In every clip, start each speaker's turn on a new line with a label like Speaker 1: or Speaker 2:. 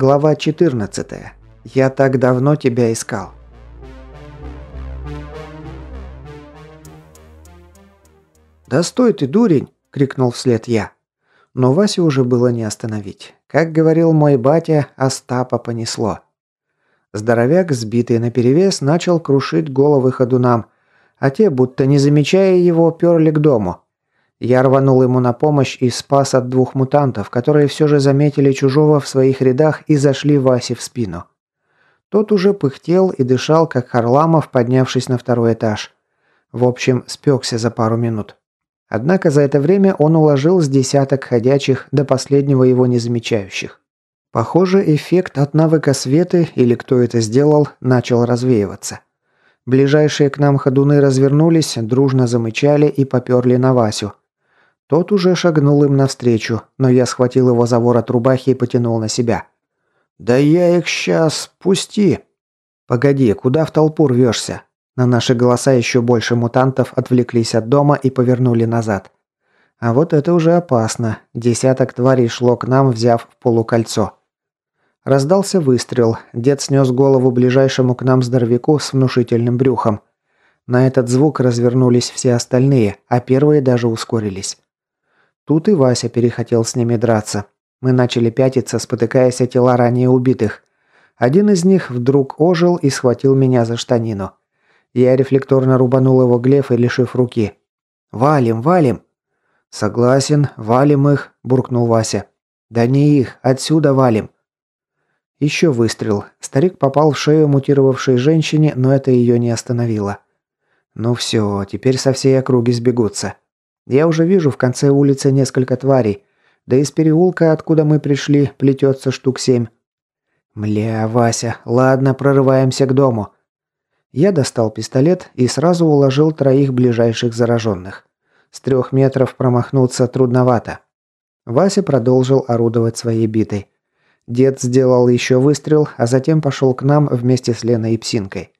Speaker 1: Глава 14. Я так давно тебя искал. «Да стой ты, дурень!» – крикнул вслед я. Но Васю уже было не остановить. Как говорил мой батя, Остапа понесло. Здоровяк, сбитый наперевес, начал крушить головы ходунам, а те, будто не замечая его, перли к дому. Я рванул ему на помощь и спас от двух мутантов, которые все же заметили чужого в своих рядах и зашли Васе в спину. Тот уже пыхтел и дышал, как Харламов, поднявшись на второй этаж. В общем, спекся за пару минут. Однако за это время он уложил с десяток ходячих до последнего его не замечающих. Похоже, эффект от навыка светы, или кто это сделал, начал развеиваться. Ближайшие к нам ходуны развернулись, дружно замычали и поперли на Васю. Тот уже шагнул им навстречу, но я схватил его за ворот рубахи и потянул на себя. «Да я их сейчас... Пусти!» «Погоди, куда в толпу рвешься?» На наши голоса еще больше мутантов отвлеклись от дома и повернули назад. А вот это уже опасно. Десяток тварей шло к нам, взяв в полукольцо. Раздался выстрел. Дед снес голову ближайшему к нам здоровяку с внушительным брюхом. На этот звук развернулись все остальные, а первые даже ускорились. Тут и Вася перехотел с ними драться. Мы начали пятиться, спотыкаясь о тела ранее убитых. Один из них вдруг ожил и схватил меня за штанину. Я рефлекторно рубанул его глеф и лишив руки. «Валим, валим!» «Согласен, валим их», – буркнул Вася. «Да не их, отсюда валим!» Еще выстрел. Старик попал в шею мутировавшей женщине, но это ее не остановило. «Ну все, теперь со всей округи сбегутся». Я уже вижу в конце улицы несколько тварей. Да из переулка, откуда мы пришли, плетется штук семь. Мля, Вася, ладно, прорываемся к дому. Я достал пистолет и сразу уложил троих ближайших зараженных. С трех метров промахнуться трудновато. Вася продолжил орудовать своей битой. Дед сделал еще выстрел, а затем пошел к нам вместе с Леной и Псинкой.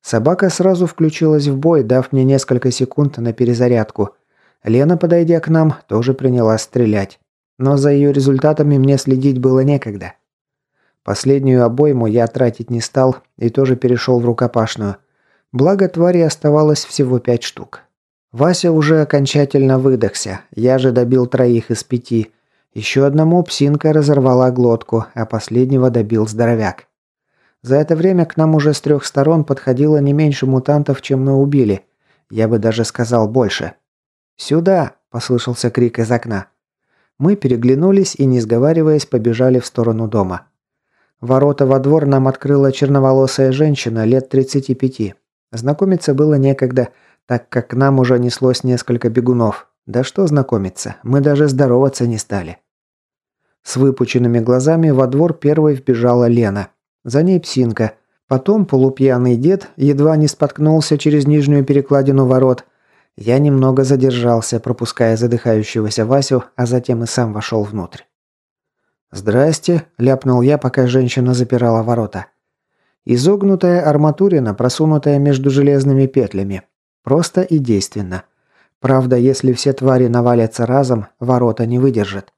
Speaker 1: Собака сразу включилась в бой, дав мне несколько секунд на перезарядку – Лена, подойдя к нам, тоже принялась стрелять. Но за ее результатами мне следить было некогда. Последнюю обойму я тратить не стал и тоже перешел в рукопашную. Благо твари оставалось всего пять штук. Вася уже окончательно выдохся, я же добил троих из пяти. Еще одному псинка разорвала глотку, а последнего добил здоровяк. За это время к нам уже с трех сторон подходило не меньше мутантов, чем мы убили. Я бы даже сказал больше. «Сюда!» – послышался крик из окна. Мы переглянулись и, не сговариваясь, побежали в сторону дома. Ворота во двор нам открыла черноволосая женщина лет 35. Знакомиться было некогда, так как к нам уже неслось несколько бегунов. Да что знакомиться, мы даже здороваться не стали. С выпученными глазами во двор первой вбежала Лена. За ней псинка. Потом полупьяный дед едва не споткнулся через нижнюю перекладину ворот – я немного задержался, пропуская задыхающегося Васю, а затем и сам вошел внутрь. «Здрасте», – ляпнул я, пока женщина запирала ворота. Изогнутая арматурина, просунутая между железными петлями. Просто и действенно. Правда, если все твари навалятся разом, ворота не выдержат.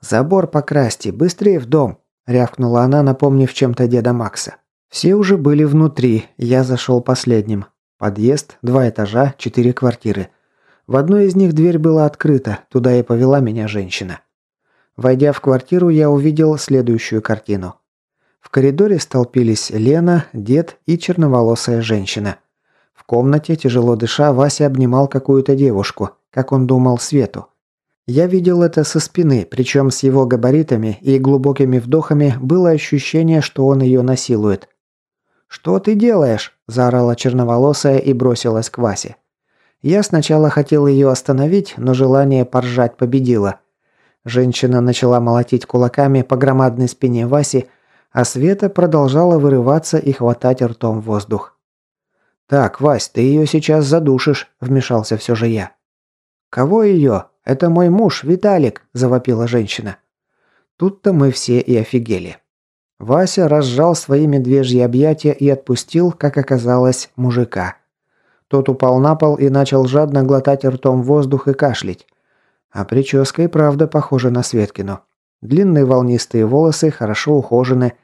Speaker 1: «Забор покрасьте, быстрее в дом», – рявкнула она, напомнив чем-то деда Макса. Все уже были внутри, я зашел последним. Подъезд, два этажа, четыре квартиры. В одной из них дверь была открыта, туда и повела меня женщина. Войдя в квартиру, я увидел следующую картину. В коридоре столпились Лена, дед и черноволосая женщина. В комнате, тяжело дыша, Вася обнимал какую-то девушку, как он думал, Свету. Я видел это со спины, причем с его габаритами и глубокими вдохами было ощущение, что он ее насилует. «Что ты делаешь?» – заорала черноволосая и бросилась к Васе. Я сначала хотел ее остановить, но желание поржать победило. Женщина начала молотить кулаками по громадной спине Васи, а Света продолжала вырываться и хватать ртом воздух. «Так, Вась, ты ее сейчас задушишь», – вмешался все же я. «Кого ее? Это мой муж, Виталик», – завопила женщина. Тут-то мы все и офигели. Вася разжал свои медвежьи объятия и отпустил, как оказалось, мужика. Тот упал на пол и начал жадно глотать ртом воздух и кашлять. А прическа и правда похожа на Светкину. Длинные волнистые волосы хорошо ухожены,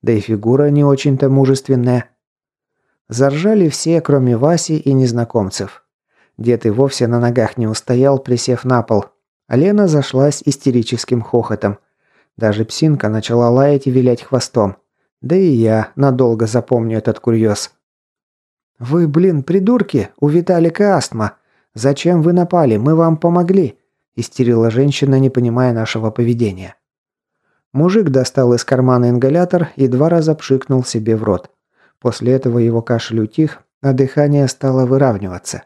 Speaker 1: да и фигура не очень-то мужественная. Заржали все, кроме Васи и незнакомцев. Дед и вовсе на ногах не устоял, присев на пол. А Лена зашлась истерическим хохотом. Даже псинка начала лаять и вилять хвостом. Да и я надолго запомню этот курьез. «Вы, блин, придурки! У Виталика астма! Зачем вы напали? Мы вам помогли!» истерила женщина, не понимая нашего поведения. Мужик достал из кармана ингалятор и два раза пшикнул себе в рот. После этого его кашель утих, а дыхание стало выравниваться.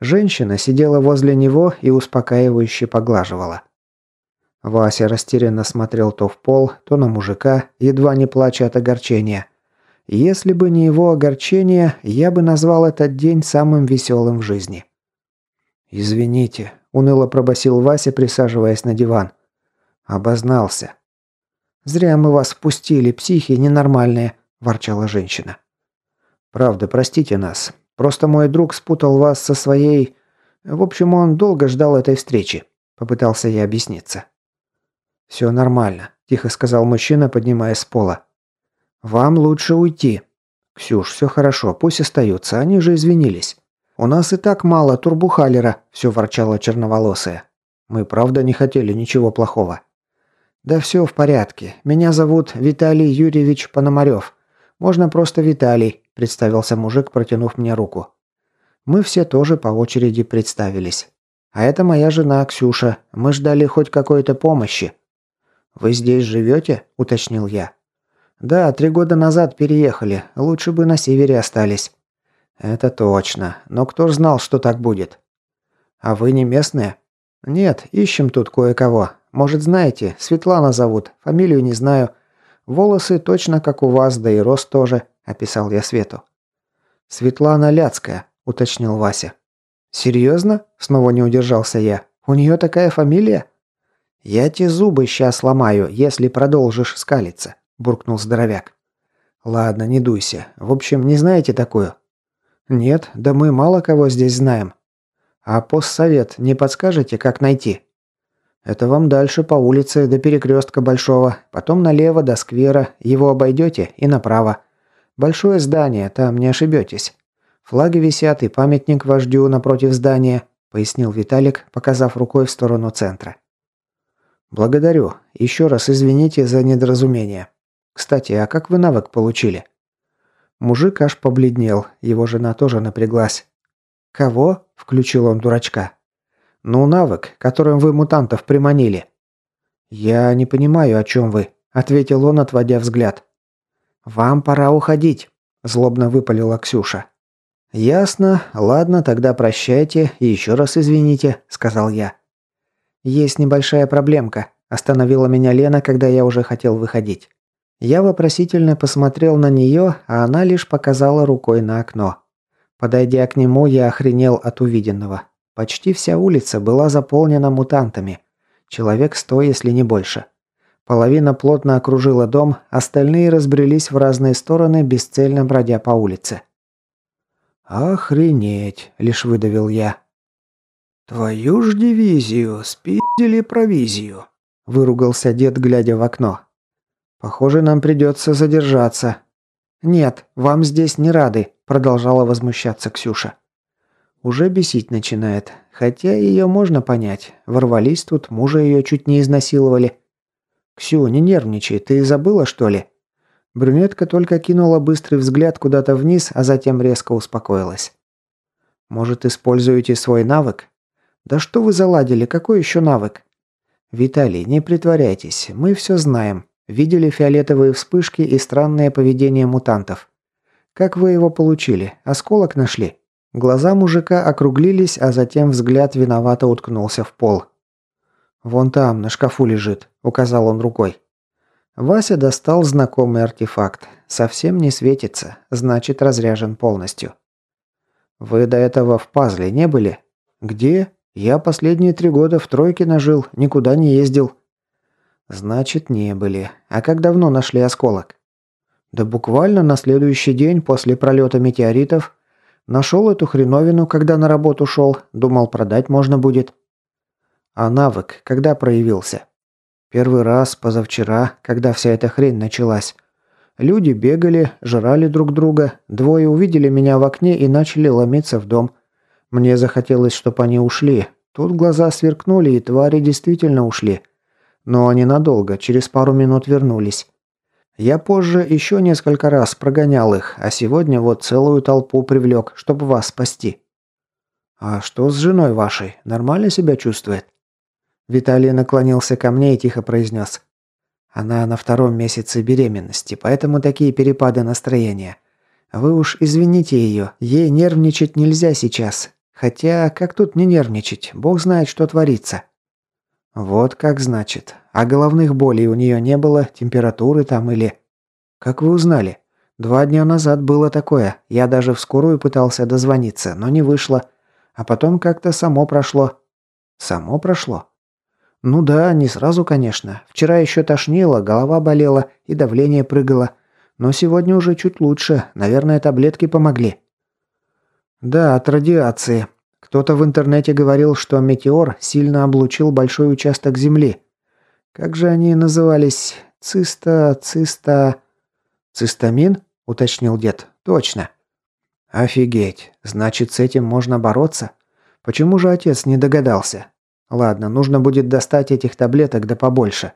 Speaker 1: Женщина сидела возле него и успокаивающе поглаживала. Вася растерянно смотрел то в пол, то на мужика, едва не плача от огорчения. Если бы не его огорчение, я бы назвал этот день самым веселым в жизни. «Извините», – уныло пробасил Вася, присаживаясь на диван. Обознался. «Зря мы вас впустили, психи ненормальные», – ворчала женщина. «Правда, простите нас. Просто мой друг спутал вас со своей... В общем, он долго ждал этой встречи. Попытался я объясниться. «Все нормально», – тихо сказал мужчина, поднимаясь с пола. «Вам лучше уйти». «Ксюш, все хорошо, пусть остаются, они же извинились». «У нас и так мало турбухалера», – все ворчала черноволосая. «Мы правда не хотели ничего плохого». «Да все в порядке. Меня зовут Виталий Юрьевич Пономарев. Можно просто Виталий представился мужик, протянув мне руку. Мы все тоже по очереди представились. А это моя жена Ксюша. Мы ждали хоть какой-то помощи. Вы здесь живете? уточнил я. Да, три года назад переехали. Лучше бы на севере остались. Это точно. Но кто ж знал, что так будет? А вы не местные? Нет, ищем тут кое-кого. Может, знаете, Светлана зовут. Фамилию не знаю. Волосы точно как у вас, да и рост тоже описал я Свету. «Светлана Ляцкая», – уточнил Вася. «Серьезно?» – снова не удержался я. «У нее такая фамилия?» «Я те зубы сейчас сломаю, если продолжишь скалиться», – буркнул здоровяк. «Ладно, не дуйся. В общем, не знаете такую?» «Нет, да мы мало кого здесь знаем. А постсовет не подскажете, как найти?» «Это вам дальше по улице до перекрестка Большого, потом налево до сквера, его обойдете и направо. Большое здание, там не ошибетесь. Флаги висят и памятник вождю напротив здания», – пояснил Виталик, показав рукой в сторону центра. «Благодарю. Еще раз извините за недоразумение. Кстати, а как вы навык получили?» Мужик аж побледнел, его жена тоже напряглась. «Кого?» – включил он дурачка. «Ну, навык, которым вы мутантов приманили». «Я не понимаю, о чем вы», – ответил он, отводя взгляд. «Вам пора уходить», – злобно выпалила Ксюша. «Ясно. Ладно, тогда прощайте и еще раз извините», – сказал я. «Есть небольшая проблемка», – остановила меня Лена, когда я уже хотел выходить. Я вопросительно посмотрел на нее, а она лишь показала рукой на окно. Подойдя к нему, я охренел от увиденного. Почти вся улица была заполнена мутантами. Человек сто, если не больше. Половина плотно окружила дом, остальные разбрелись в разные стороны, бесцельно бродя по улице. «Охренеть!» – лишь выдавил я. «Твою ж дивизию, спиздили провизию!» – выругался дед, глядя в окно. «Похоже, нам придется задержаться». «Нет, вам здесь не рады», – продолжала возмущаться Ксюша. Уже бесить начинает, хотя ее можно понять. Ворвались тут, мужа ее чуть не изнасиловали. «Ксю, не нервничай, ты забыла, что ли?» Брюнетка только кинула быстрый взгляд куда-то вниз, а затем резко успокоилась. «Может, используете свой навык?» «Да что вы заладили, какой еще навык?» «Виталий, не притворяйтесь, мы все знаем. Видели фиолетовые вспышки и странное поведение мутантов. Как вы его получили? Осколок нашли?» Глаза мужика округлились, а затем взгляд виновато уткнулся в пол. «Вон там, на шкафу лежит», – указал он рукой. Вася достал знакомый артефакт. Совсем не светится, значит разряжен полностью. «Вы до этого в пазле не были?» «Где? Я последние три года в тройке нажил, никуда не ездил». «Значит, не были. А как давно нашли осколок?» «Да буквально на следующий день после пролета метеоритов. Нашел эту хреновину, когда на работу шел. Думал, продать можно будет. А навык когда проявился? Первый раз позавчера, когда вся эта хрень началась. Люди бегали, жрали друг друга, двое увидели меня в окне и начали ломиться в дом. Мне захотелось, чтобы они ушли. Тут глаза сверкнули, и твари действительно ушли. Но ненадолго, через пару минут вернулись. Я позже еще несколько раз прогонял их, а сегодня вот целую толпу привлек, чтобы вас спасти. А что с женой вашей? Нормально себя чувствует? Виталий наклонился ко мне и тихо произнес. Она на втором месяце беременности, поэтому такие перепады настроения. Вы уж извините ее, ей нервничать нельзя сейчас. Хотя, как тут не нервничать, бог знает, что творится. Вот как значит. А головных болей у нее не было, температуры там или... Как вы узнали? Два дня назад было такое. Я даже в скорую пытался дозвониться, но не вышло. А потом как-то само прошло. Само прошло? Ну да, не сразу, конечно. Вчера еще тошнило, голова болела и давление прыгало. Но сегодня уже чуть лучше. Наверное, таблетки помогли. Да, от радиации. Кто-то в интернете говорил, что метеор сильно облучил большой участок Земли. Как же они назывались? Циста, циста... Цистамин? Уточнил дед. Точно. Офигеть. Значит, с этим можно бороться? Почему же отец не догадался? Ладно, нужно будет достать этих таблеток да побольше.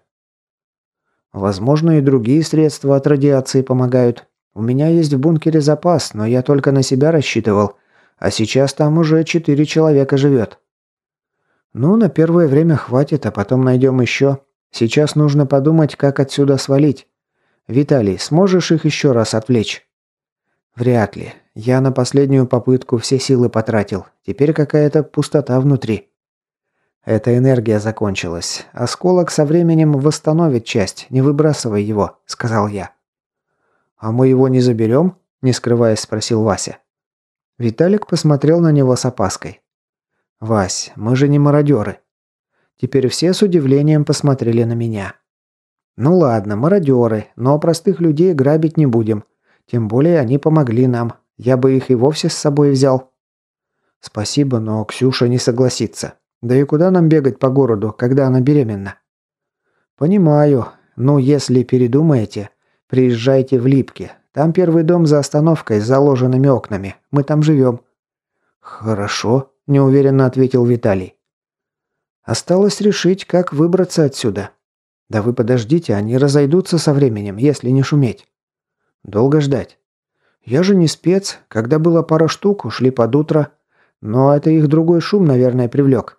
Speaker 1: Возможно, и другие средства от радиации помогают. У меня есть в бункере запас, но я только на себя рассчитывал. А сейчас там уже четыре человека живет. Ну, на первое время хватит, а потом найдем еще. Сейчас нужно подумать, как отсюда свалить. Виталий, сможешь их еще раз отвлечь? Вряд ли. Я на последнюю попытку все силы потратил. Теперь какая-то пустота внутри. Эта энергия закончилась. Осколок со временем восстановит часть, не выбрасывай его, сказал я. А мы его не заберем? Не скрываясь, спросил Вася. Виталик посмотрел на него с опаской. «Вась, мы же не мародеры». Теперь все с удивлением посмотрели на меня. «Ну ладно, мародеры, но простых людей грабить не будем. Тем более они помогли нам. Я бы их и вовсе с собой взял». «Спасибо, но Ксюша не согласится. Да и куда нам бегать по городу, когда она беременна?» «Понимаю. Ну, если передумаете, приезжайте в Липки. Там первый дом за остановкой с заложенными окнами. Мы там живем». «Хорошо», – неуверенно ответил Виталий. «Осталось решить, как выбраться отсюда. Да вы подождите, они разойдутся со временем, если не шуметь». «Долго ждать?» «Я же не спец. Когда было пара штук, ушли под утро. Но это их другой шум, наверное, привлек».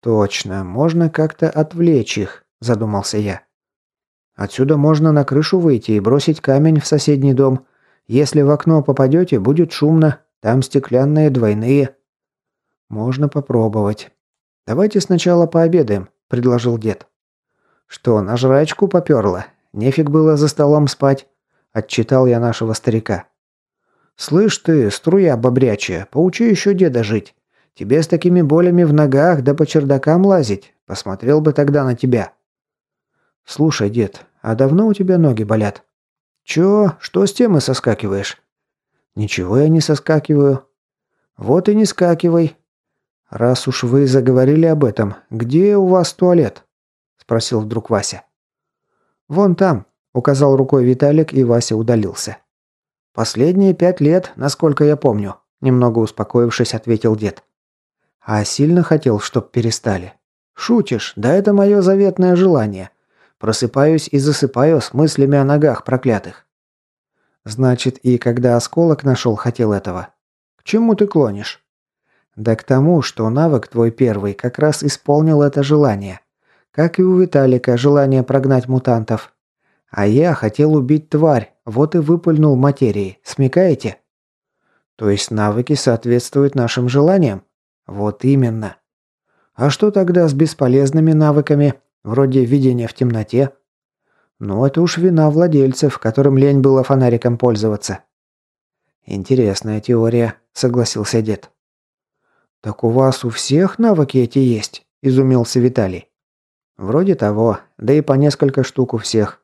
Speaker 1: «Точно, можно как-то отвлечь их», – задумался я. Отсюда можно на крышу выйти и бросить камень в соседний дом. Если в окно попадете, будет шумно. Там стеклянные двойные. Можно попробовать. Давайте сначала пообедаем, предложил дед. Что, на жрачку попёрло? Нефиг было за столом спать, отчитал я нашего старика. Слышь ты, струя бобрячая, поучи еще деда жить. Тебе с такими болями в ногах да по чердакам лазить. Посмотрел бы тогда на тебя. «Слушай, дед, а давно у тебя ноги болят?» «Чё? Что с темы соскакиваешь?» «Ничего я не соскакиваю». «Вот и не скакивай». «Раз уж вы заговорили об этом, где у вас туалет?» Спросил вдруг Вася. «Вон там», – указал рукой Виталик, и Вася удалился. «Последние пять лет, насколько я помню», – немного успокоившись, ответил дед. «А сильно хотел, чтоб перестали?» «Шутишь? Да это мое заветное желание. Просыпаюсь и засыпаю с мыслями о ногах проклятых. Значит, и когда осколок нашел, хотел этого. К чему ты клонишь? Да к тому, что навык твой первый как раз исполнил это желание. Как и у Виталика желание прогнать мутантов. А я хотел убить тварь, вот и выпульнул материи. Смекаете? То есть навыки соответствуют нашим желаниям? Вот именно. А что тогда с бесполезными навыками? Вроде видения в темноте. Но это уж вина владельцев, которым лень было фонариком пользоваться. Интересная теория, согласился дед. Так у вас у всех навыки эти есть, изумился Виталий. Вроде того, да и по несколько штук у всех.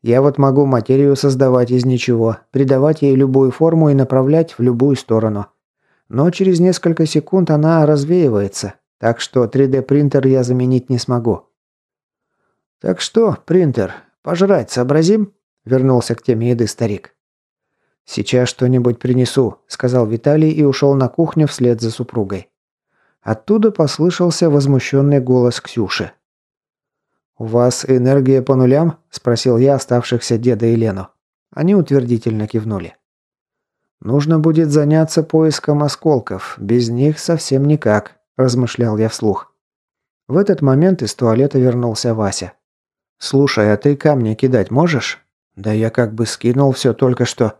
Speaker 1: Я вот могу материю создавать из ничего, придавать ей любую форму и направлять в любую сторону. Но через несколько секунд она развеивается, так что 3D принтер я заменить не смогу. «Так что, принтер, пожрать сообразим?» – вернулся к теме еды старик. «Сейчас что-нибудь принесу», – сказал Виталий и ушел на кухню вслед за супругой. Оттуда послышался возмущенный голос Ксюши. «У вас энергия по нулям?» – спросил я оставшихся деда и Лену. Они утвердительно кивнули. «Нужно будет заняться поиском осколков. Без них совсем никак», – размышлял я вслух. В этот момент из туалета вернулся Вася. «Слушай, а ты камни кидать можешь?» «Да я как бы скинул все только что».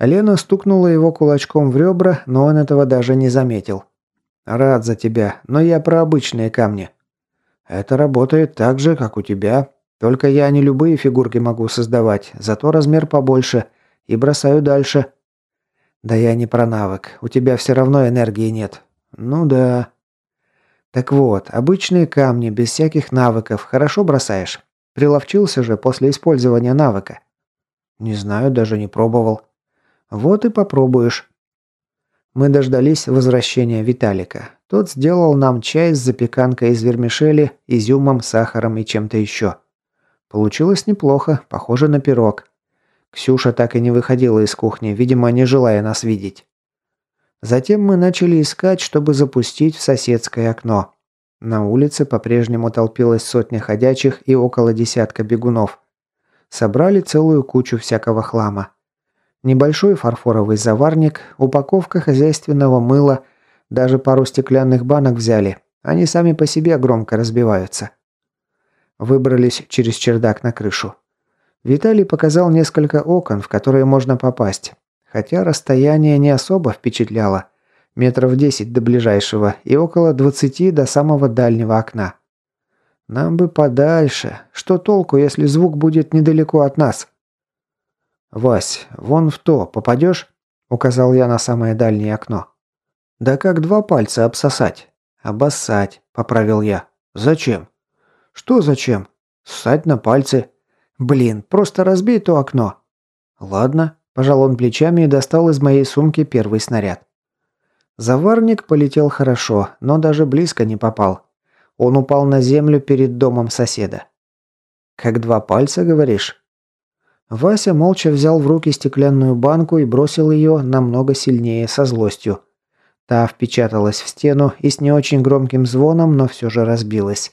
Speaker 1: Лена стукнула его кулачком в ребра, но он этого даже не заметил. «Рад за тебя, но я про обычные камни». «Это работает так же, как у тебя. Только я не любые фигурки могу создавать, зато размер побольше. И бросаю дальше». «Да я не про навык. У тебя все равно энергии нет». «Ну да». «Так вот, обычные камни, без всяких навыков, хорошо бросаешь?» Приловчился же после использования навыка. Не знаю, даже не пробовал. Вот и попробуешь. Мы дождались возвращения Виталика. Тот сделал нам чай с запеканкой из вермишели, изюмом, сахаром и чем-то еще. Получилось неплохо, похоже на пирог. Ксюша так и не выходила из кухни, видимо, не желая нас видеть. Затем мы начали искать, чтобы запустить в соседское окно. На улице по-прежнему толпилась сотня ходячих и около десятка бегунов. Собрали целую кучу всякого хлама. Небольшой фарфоровый заварник, упаковка хозяйственного мыла, даже пару стеклянных банок взяли. Они сами по себе громко разбиваются. Выбрались через чердак на крышу. Виталий показал несколько окон, в которые можно попасть. Хотя расстояние не особо впечатляло метров десять до ближайшего и около двадцати до самого дальнего окна. Нам бы подальше. Что толку, если звук будет недалеко от нас? «Вась, вон в то, попадешь?» – указал я на самое дальнее окно. «Да как два пальца обсосать?» «Обоссать», – поправил я. «Зачем?» «Что зачем?» «Ссать на пальцы». «Блин, просто разбей то окно». «Ладно», – пожал он плечами и достал из моей сумки первый снаряд. Заварник полетел хорошо, но даже близко не попал. Он упал на землю перед домом соседа. «Как два пальца, говоришь?» Вася молча взял в руки стеклянную банку и бросил ее намного сильнее со злостью. Та впечаталась в стену и с не очень громким звоном, но все же разбилась.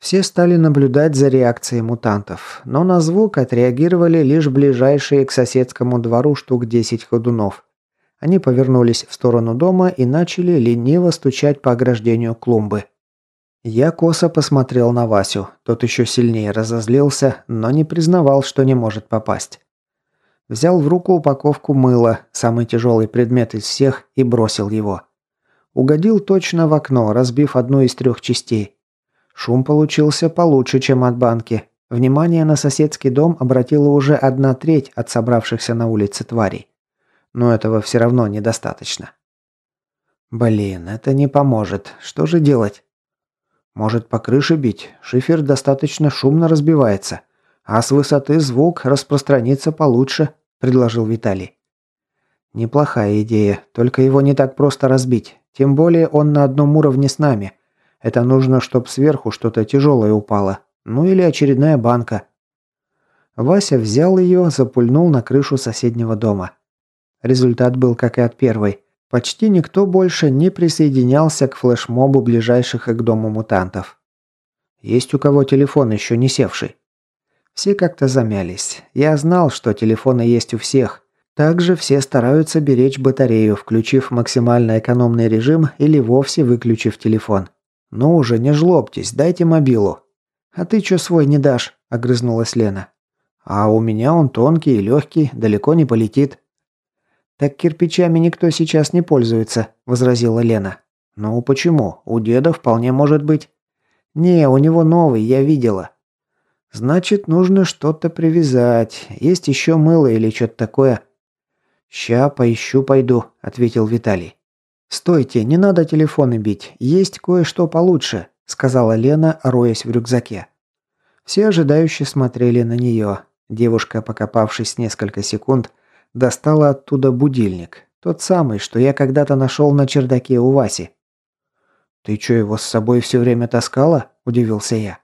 Speaker 1: Все стали наблюдать за реакцией мутантов, но на звук отреагировали лишь ближайшие к соседскому двору штук 10 ходунов. Они повернулись в сторону дома и начали лениво стучать по ограждению клумбы. Я косо посмотрел на Васю. Тот еще сильнее разозлился, но не признавал, что не может попасть. Взял в руку упаковку мыла, самый тяжелый предмет из всех, и бросил его. Угодил точно в окно, разбив одну из трех частей. Шум получился получше, чем от банки. Внимание на соседский дом обратила уже одна треть от собравшихся на улице тварей но этого все равно недостаточно. Блин, это не поможет. Что же делать? Может, по крыше бить? Шифер достаточно шумно разбивается. А с высоты звук распространится получше, предложил Виталий. Неплохая идея, только его не так просто разбить. Тем более он на одном уровне с нами. Это нужно, чтобы сверху что-то тяжелое упало. Ну или очередная банка. Вася взял ее, запульнул на крышу соседнего дома. Результат был как и от первой. Почти никто больше не присоединялся к флешмобу ближайших к дому мутантов. Есть у кого телефон еще не севший? Все как-то замялись. Я знал, что телефоны есть у всех. Также все стараются беречь батарею, включив максимально экономный режим или вовсе выключив телефон. «Ну уже, не жлобьтесь, дайте мобилу». «А ты чё свой не дашь?» – огрызнулась Лена. «А у меня он тонкий и легкий, далеко не полетит». «Так кирпичами никто сейчас не пользуется», – возразила Лена. «Ну почему? У деда вполне может быть». «Не, у него новый, я видела». «Значит, нужно что-то привязать. Есть еще мыло или что-то такое?» «Ща поищу пойду», – ответил Виталий. «Стойте, не надо телефоны бить. Есть кое-что получше», – сказала Лена, роясь в рюкзаке. Все ожидающие смотрели на нее. Девушка, покопавшись несколько секунд, Достала оттуда будильник. Тот самый, что я когда-то нашел на чердаке у Васи. «Ты что, его с собой все время таскала?» – удивился я.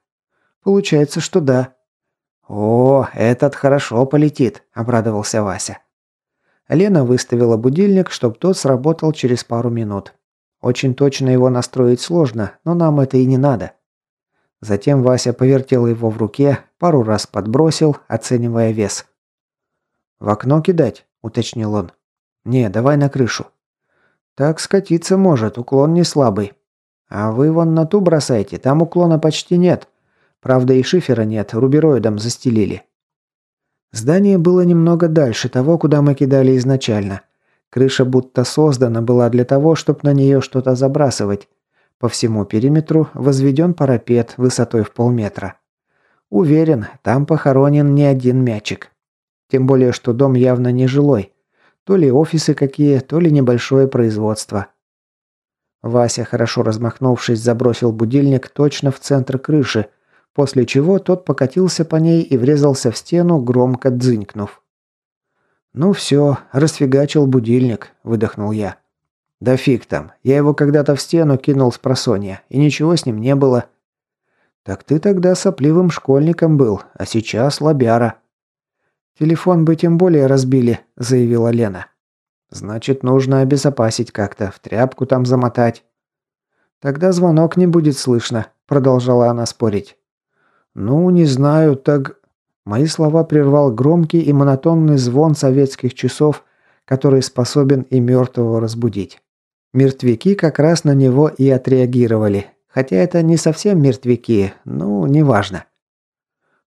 Speaker 1: Получается, что да. О, этот хорошо полетит, обрадовался Вася. Лена выставила будильник, чтобы тот сработал через пару минут. Очень точно его настроить сложно, но нам это и не надо. Затем Вася повертел его в руке, пару раз подбросил, оценивая вес. «В окно кидать?» – уточнил он. «Не, давай на крышу». «Так скатиться может, уклон не слабый». «А вы вон на ту бросайте, там уклона почти нет. Правда и шифера нет, рубероидом застелили». Здание было немного дальше того, куда мы кидали изначально. Крыша будто создана была для того, чтобы на нее что-то забрасывать. По всему периметру возведен парапет высотой в полметра. Уверен, там похоронен не один мячик. Тем более, что дом явно не жилой. То ли офисы какие, то ли небольшое производство. Вася, хорошо размахнувшись, забросил будильник точно в центр крыши, после чего тот покатился по ней и врезался в стену, громко дзынькнув. «Ну все, расфигачил будильник», – выдохнул я. «Да фиг там, я его когда-то в стену кинул с просонья, и ничего с ним не было». «Так ты тогда сопливым школьником был, а сейчас лобяра». «Телефон бы тем более разбили», – заявила Лена. «Значит, нужно обезопасить как-то, в тряпку там замотать». «Тогда звонок не будет слышно», – продолжала она спорить. «Ну, не знаю, так...» Мои слова прервал громкий и монотонный звон советских часов, который способен и мертвого разбудить. Мертвяки как раз на него и отреагировали. Хотя это не совсем мертвяки, ну, неважно.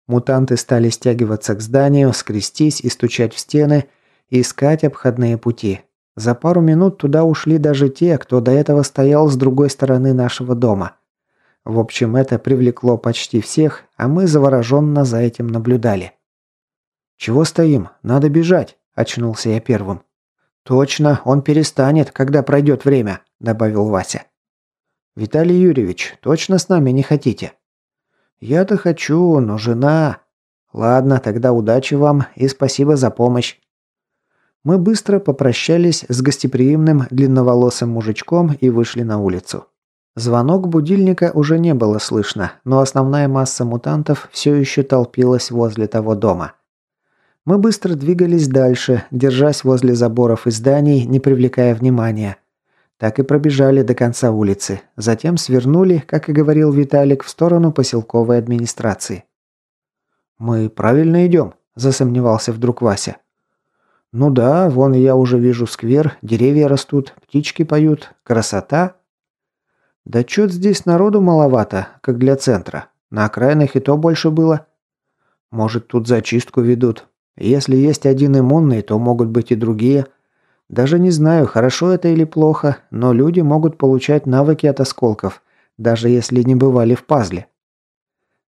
Speaker 1: Мутанты стали стягиваться к зданию, скрестись и стучать в стены, и искать обходные пути. За пару минут туда ушли даже те, кто до этого стоял с другой стороны нашего дома. В общем, это привлекло почти всех, а мы завороженно за этим наблюдали. «Чего стоим? Надо бежать», – очнулся я первым. «Точно, он перестанет, когда пройдет время», – добавил Вася. «Виталий Юрьевич, точно с нами не хотите?» «Я-то хочу, но жена...» «Ладно, тогда удачи вам и спасибо за помощь». Мы быстро попрощались с гостеприимным длинноволосым мужичком и вышли на улицу. Звонок будильника уже не было слышно, но основная масса мутантов все еще толпилась возле того дома. Мы быстро двигались дальше, держась возле заборов и зданий, не привлекая внимания. Так и пробежали до конца улицы. Затем свернули, как и говорил Виталик, в сторону поселковой администрации. «Мы правильно идем?» – засомневался вдруг Вася. «Ну да, вон я уже вижу сквер, деревья растут, птички поют. Красота!» Да чё здесь народу маловато, как для центра. На окраинах и то больше было. Может, тут зачистку ведут. Если есть один иммунный, то могут быть и другие. Даже не знаю, хорошо это или плохо, но люди могут получать навыки от осколков, даже если не бывали в пазле.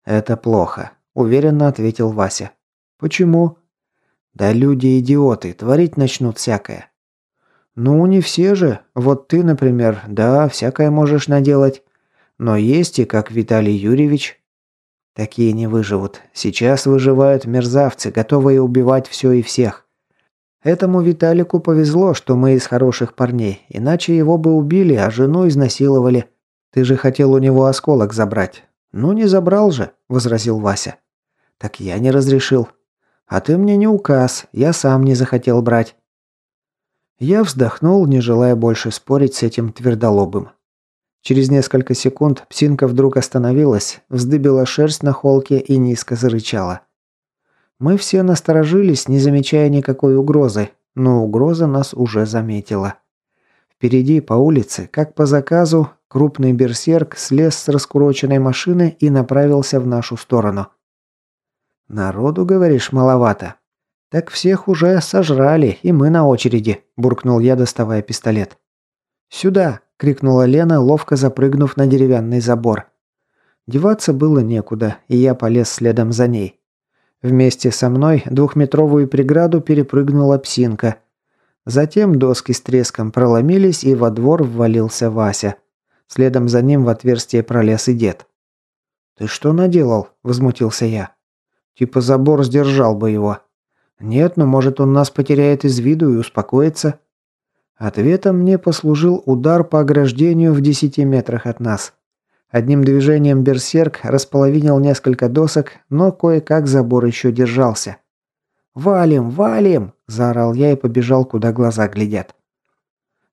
Speaker 1: Это плохо, уверенно ответил Вася. Почему? Да люди идиоты, творить начнут всякое. «Ну, не все же. Вот ты, например, да, всякое можешь наделать. Но есть и как Виталий Юрьевич. Такие не выживут. Сейчас выживают мерзавцы, готовые убивать все и всех. Этому Виталику повезло, что мы из хороших парней, иначе его бы убили, а жену изнасиловали. Ты же хотел у него осколок забрать. Ну не забрал же, возразил Вася. Так я не разрешил. А ты мне не указ, я сам не захотел брать. Я вздохнул, не желая больше спорить с этим твердолобым. Через несколько секунд псинка вдруг остановилась, вздыбила шерсть на холке и низко зарычала. Мы все насторожились, не замечая никакой угрозы, но угроза нас уже заметила. Впереди по улице, как по заказу, крупный берсерк слез с раскуроченной машины и направился в нашу сторону. «Народу, говоришь, маловато?» «Так всех уже сожрали, и мы на очереди», – буркнул я, доставая пистолет. «Сюда!» – крикнула Лена, ловко запрыгнув на деревянный забор. Деваться было некуда, и я полез следом за ней. Вместе со мной двухметровую преграду перепрыгнула псинка. Затем доски с треском проломились, и во двор ввалился Вася. Следом за ним в отверстие пролез и дед. «Ты что наделал?» – возмутился я. «Типа забор сдержал бы его». Нет, но может он нас потеряет из виду и успокоится. Ответом мне послужил удар по ограждению в десяти метрах от нас. Одним движением берсерк располовинил несколько досок, но кое-как забор еще держался. «Валим! Валим!» – заорал я и побежал, куда глаза глядят.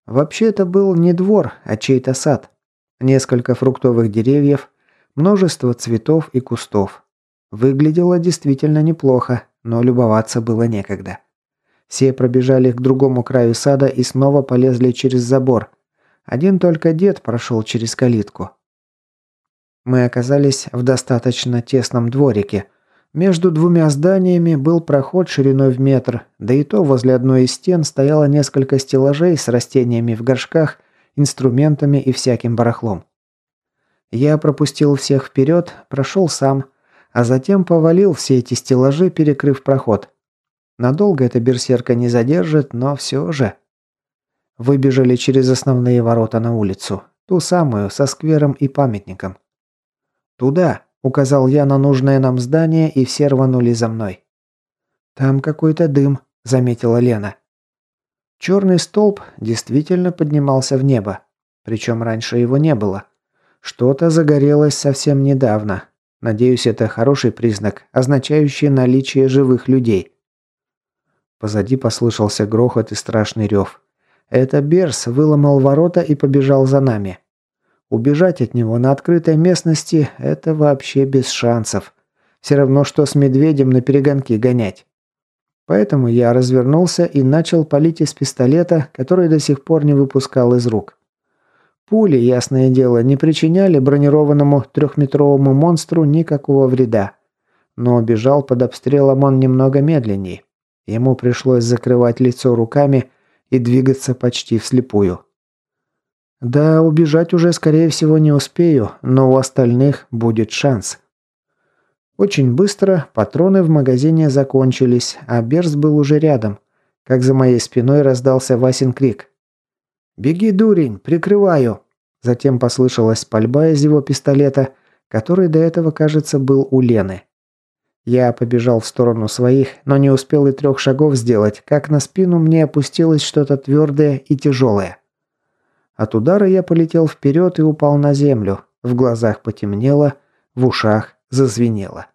Speaker 1: Вообще это был не двор, а чей-то сад. Несколько фруктовых деревьев, множество цветов и кустов. Выглядело действительно неплохо, но любоваться было некогда. Все пробежали к другому краю сада и снова полезли через забор. Один только дед прошел через калитку. Мы оказались в достаточно тесном дворике. Между двумя зданиями был проход шириной в метр, да и то возле одной из стен стояло несколько стеллажей с растениями в горшках, инструментами и всяким барахлом. Я пропустил всех вперед, прошел сам, а затем повалил все эти стеллажи, перекрыв проход. Надолго это берсерка не задержит, но все же. Выбежали через основные ворота на улицу, ту самую, со сквером и памятником. «Туда!» – указал я на нужное нам здание, и все рванули за мной. «Там какой-то дым», – заметила Лена. Черный столб действительно поднимался в небо. Причем раньше его не было. Что-то загорелось совсем недавно. Надеюсь, это хороший признак, означающий наличие живых людей. Позади послышался грохот и страшный рев. Это Берс выломал ворота и побежал за нами. Убежать от него на открытой местности – это вообще без шансов. Все равно, что с медведем на перегонки гонять. Поэтому я развернулся и начал палить из пистолета, который до сих пор не выпускал из рук. Пули, ясное дело, не причиняли бронированному трехметровому монстру никакого вреда. Но бежал под обстрелом он немного медленнее. Ему пришлось закрывать лицо руками и двигаться почти вслепую. Да, убежать уже, скорее всего, не успею, но у остальных будет шанс. Очень быстро патроны в магазине закончились, а Берс был уже рядом, как за моей спиной раздался Васин крик. «Беги, дурень, прикрываю!» Затем послышалась пальба из его пистолета, который до этого, кажется, был у Лены. Я побежал в сторону своих, но не успел и трех шагов сделать, как на спину мне опустилось что-то твердое и тяжелое. От удара я полетел вперед и упал на землю. В глазах потемнело, в ушах зазвенело.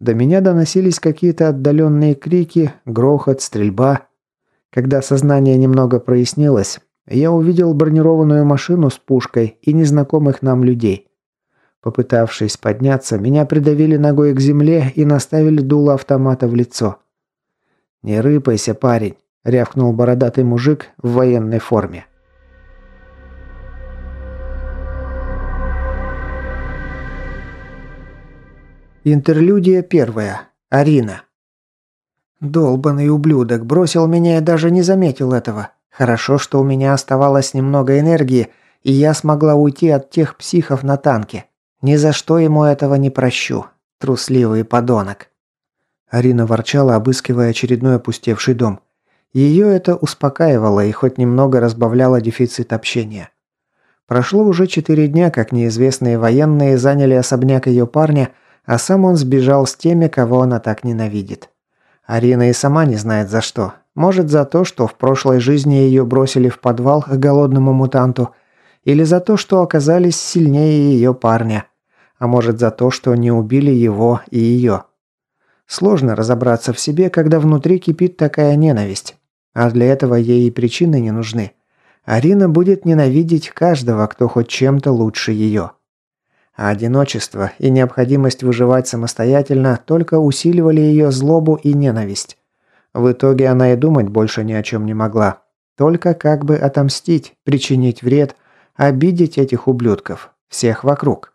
Speaker 1: До меня доносились какие-то отдаленные крики, грохот, стрельба. Когда сознание немного прояснилось, я увидел бронированную машину с пушкой и незнакомых нам людей. Попытавшись подняться, меня придавили ногой к земле и наставили дуло автомата в лицо. «Не рыпайся, парень», — рявкнул бородатый мужик в военной форме. Интерлюдия первая. Арина. Долбанный ублюдок бросил меня и даже не заметил этого. Хорошо, что у меня оставалось немного энергии, и я смогла уйти от тех психов на танке. Ни за что ему этого не прощу. Трусливый подонок. Арина ворчала, обыскивая очередной опустевший дом. Ее это успокаивало и хоть немного разбавляло дефицит общения. Прошло уже четыре дня, как неизвестные военные заняли особняк ее парня – а сам он сбежал с теми, кого она так ненавидит. Арина и сама не знает за что. Может за то, что в прошлой жизни ее бросили в подвал к голодному мутанту, или за то, что оказались сильнее ее парня, а может за то, что не убили его и ее. Сложно разобраться в себе, когда внутри кипит такая ненависть. А для этого ей и причины не нужны. Арина будет ненавидеть каждого, кто хоть чем-то лучше ее. А одиночество и необходимость выживать самостоятельно только усиливали ее злобу и ненависть. В итоге она и думать больше ни о чем не могла. Только как бы отомстить, причинить вред, обидеть этих ублюдков, всех вокруг.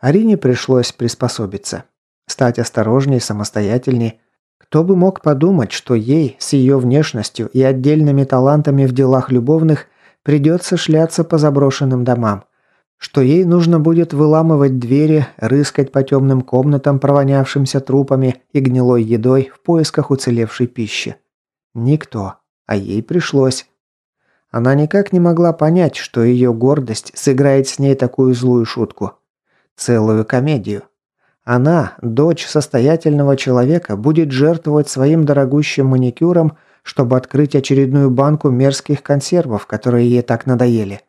Speaker 1: Арине пришлось приспособиться. Стать осторожней, самостоятельней. Кто бы мог подумать, что ей, с ее внешностью и отдельными талантами в делах любовных, придется шляться по заброшенным домам что ей нужно будет выламывать двери, рыскать по темным комнатам, провонявшимся трупами и гнилой едой в поисках уцелевшей пищи. Никто, а ей пришлось. Она никак не могла понять, что ее гордость сыграет с ней такую злую шутку. Целую комедию. Она, дочь состоятельного человека, будет жертвовать своим дорогущим маникюром, чтобы открыть очередную банку мерзких консервов, которые ей так надоели.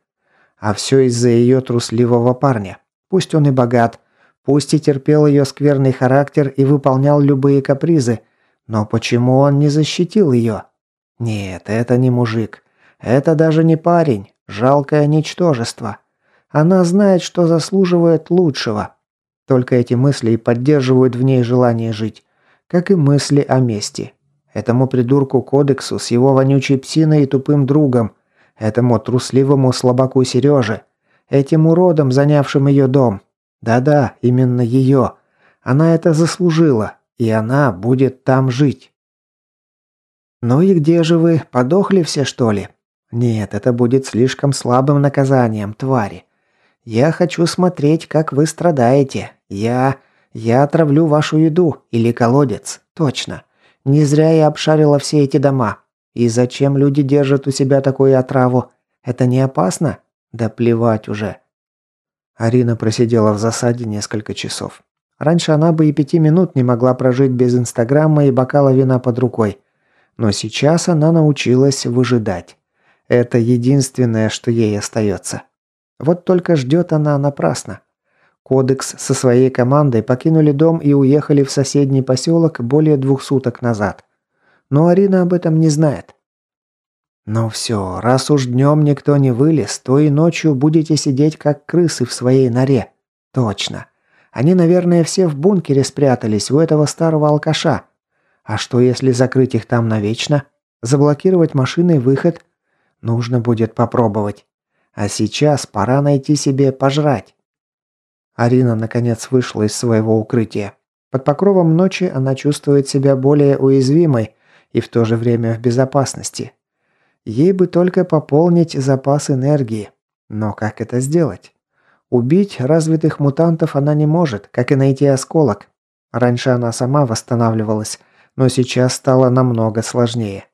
Speaker 1: А все из-за ее трусливого парня. Пусть он и богат, пусть и терпел ее скверный характер и выполнял любые капризы, но почему он не защитил ее? Нет, это не мужик. Это даже не парень. Жалкое ничтожество. Она знает, что заслуживает лучшего. Только эти мысли и поддерживают в ней желание жить. Как и мысли о мести. Этому придурку Кодексу с его вонючей псиной и тупым другом. Этому трусливому слабаку Сереже. Этим уродом, занявшим ее дом. Да-да, именно ее. Она это заслужила. И она будет там жить. «Ну и где же вы? Подохли все, что ли?» «Нет, это будет слишком слабым наказанием, твари. Я хочу смотреть, как вы страдаете. Я... я отравлю вашу еду или колодец. Точно. Не зря я обшарила все эти дома. И зачем люди держат у себя такую отраву? Это не опасно? Да плевать уже». Арина просидела в засаде несколько часов. Раньше она бы и пяти минут не могла прожить без Инстаграма и бокала вина под рукой. Но сейчас она научилась выжидать. Это единственное, что ей остается. Вот только ждет она напрасно. Кодекс со своей командой покинули дом и уехали в соседний поселок более двух суток назад. Но Арина об этом не знает. «Ну все, раз уж днем никто не вылез, то и ночью будете сидеть как крысы в своей норе. Точно. Они, наверное, все в бункере спрятались у этого старого алкаша. А что, если закрыть их там навечно? Заблокировать машины выход? Нужно будет попробовать. А сейчас пора найти себе пожрать. Арина наконец вышла из своего укрытия. Под покровом ночи она чувствует себя более уязвимой и в то же время в безопасности. Ей бы только пополнить запас энергии. Но как это сделать? Убить развитых мутантов она не может, как и найти осколок. Раньше она сама восстанавливалась, но сейчас стало намного сложнее.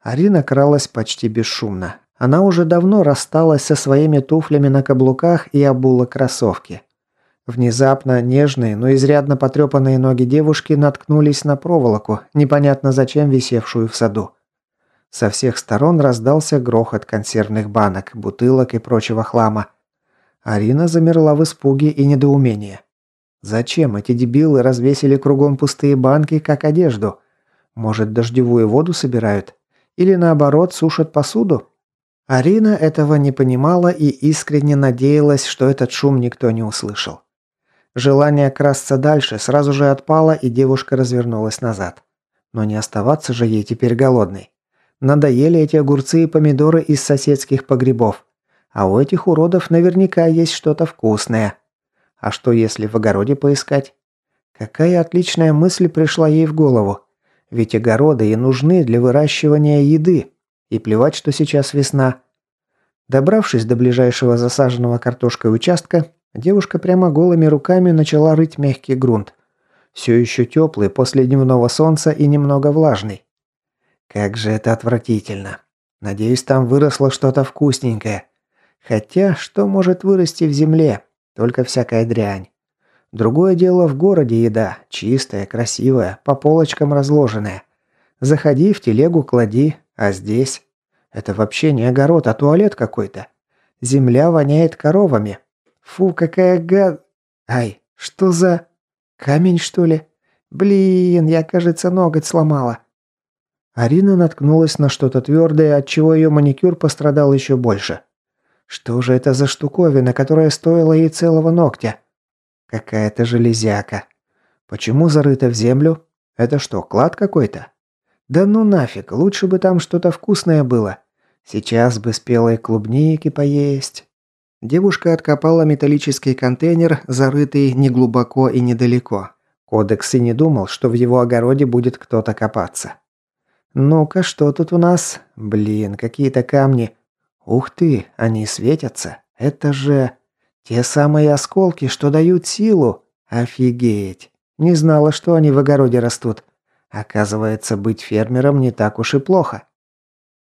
Speaker 1: Арина кралась почти бесшумно. Она уже давно рассталась со своими туфлями на каблуках и обула кроссовки. Внезапно нежные, но изрядно потрепанные ноги девушки наткнулись на проволоку, непонятно зачем висевшую в саду. Со всех сторон раздался грохот консервных банок, бутылок и прочего хлама. Арина замерла в испуге и недоумении. Зачем эти дебилы развесили кругом пустые банки, как одежду? Может, дождевую воду собирают? Или наоборот, сушат посуду? Арина этого не понимала и искренне надеялась, что этот шум никто не услышал. Желание красться дальше сразу же отпало, и девушка развернулась назад. Но не оставаться же ей теперь голодной. Надоели эти огурцы и помидоры из соседских погребов. А у этих уродов наверняка есть что-то вкусное. А что если в огороде поискать? Какая отличная мысль пришла ей в голову. Ведь огороды и нужны для выращивания еды. И плевать, что сейчас весна. Добравшись до ближайшего засаженного картошкой участка, девушка прямо голыми руками начала рыть мягкий грунт. Все еще теплый после дневного солнца и немного влажный. Как же это отвратительно. Надеюсь, там выросло что-то вкусненькое. Хотя, что может вырасти в земле? Только всякая дрянь. Другое дело в городе еда. Чистая, красивая, по полочкам разложенная. Заходи, в телегу клади. А здесь? Это вообще не огород, а туалет какой-то. Земля воняет коровами. Фу, какая гад... Ай, что за... Камень, что ли? Блин, я, кажется, ноготь сломала. Арина наткнулась на что-то твердое, от чего ее маникюр пострадал еще больше. Что же это за штуковина, которая стоила ей целого ногтя? Какая-то железяка. Почему зарыта в землю? Это что, клад какой-то? Да ну нафиг, лучше бы там что-то вкусное было. Сейчас бы спелой клубники поесть. Девушка откопала металлический контейнер, зарытый неглубоко и недалеко. Кодекс и не думал, что в его огороде будет кто-то копаться. «Ну-ка, что тут у нас? Блин, какие-то камни. Ух ты, они светятся. Это же... Те самые осколки, что дают силу. Офигеть. Не знала, что они в огороде растут. Оказывается, быть фермером не так уж и плохо.